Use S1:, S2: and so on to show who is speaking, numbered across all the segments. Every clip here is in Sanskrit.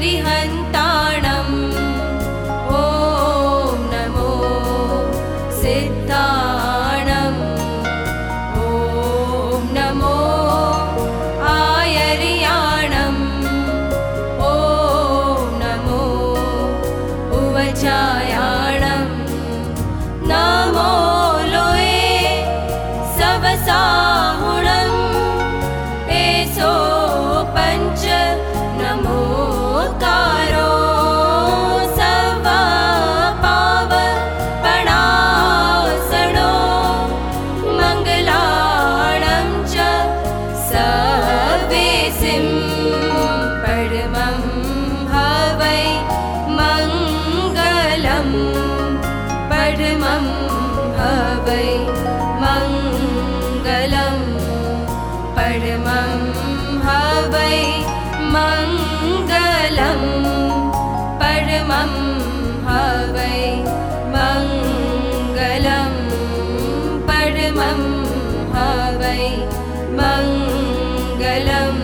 S1: आयरिहन्ताणम् ॐ नमो सिद्धाणम् वै मङ्गलं परमं हवै मङ्गलं परमं हवै मङ्गलं परमं हवै मङ्गलं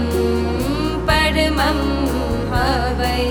S1: परमं हवै